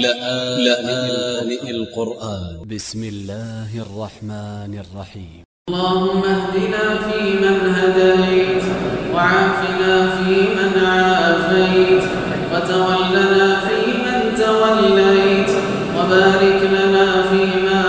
لآن القرآن. ب س م الله الرحمن الرحيم. اللهم اهدنا فيمن هديت وعافنا فيمن عافيت وتولنا فيمن توليت وبارك لنا فيما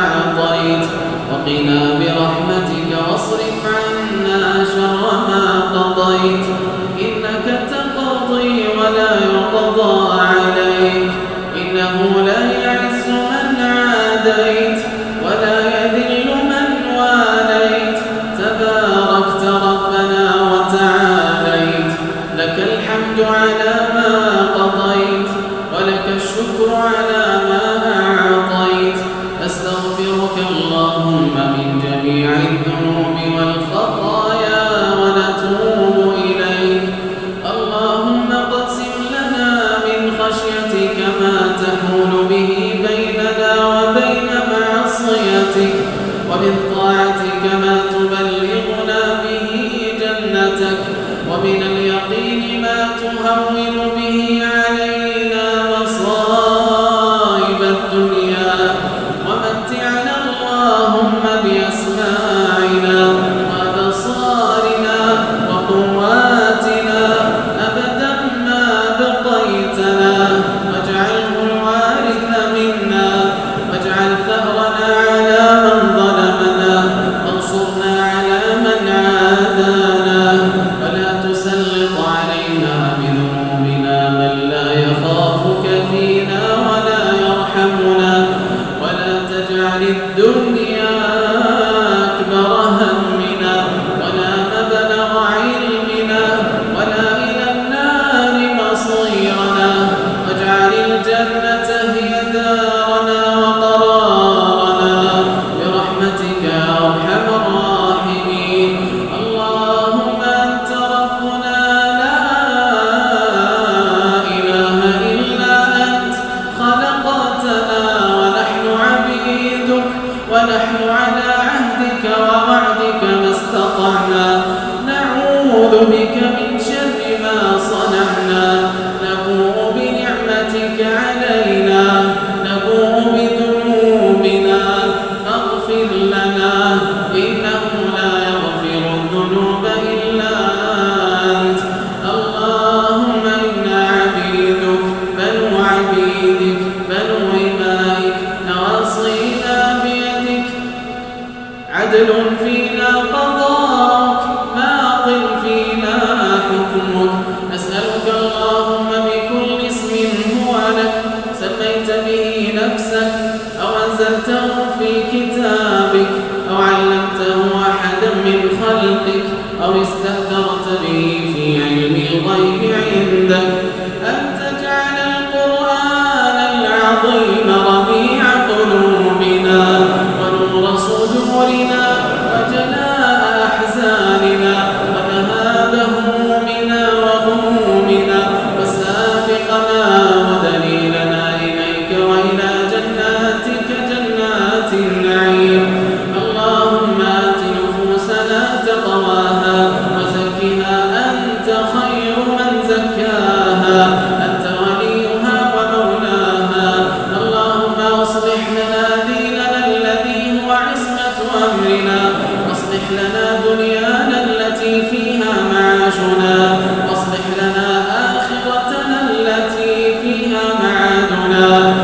أعطيت وقنا برحمتك واصرف عنا شر ما قضيت أدري بطاعتك ما تبلغ الدنيا. علمته أحدا من خلقك أو استأثرت به في علم الغيب عندك أن تجعل القرآن العظيم رب أمرنا. واصلح لنا دنيانا التي فيها معاشنا. واصلح لنا آخرتنا التي فيها معادنا.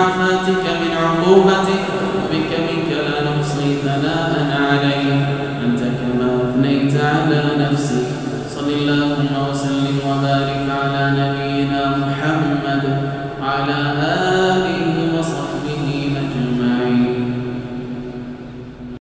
معافاتك من عقوبتك وبك منك لا نحصي ثناء عليك أنت كما أثنيت على نفسك. صل اللهم وسلم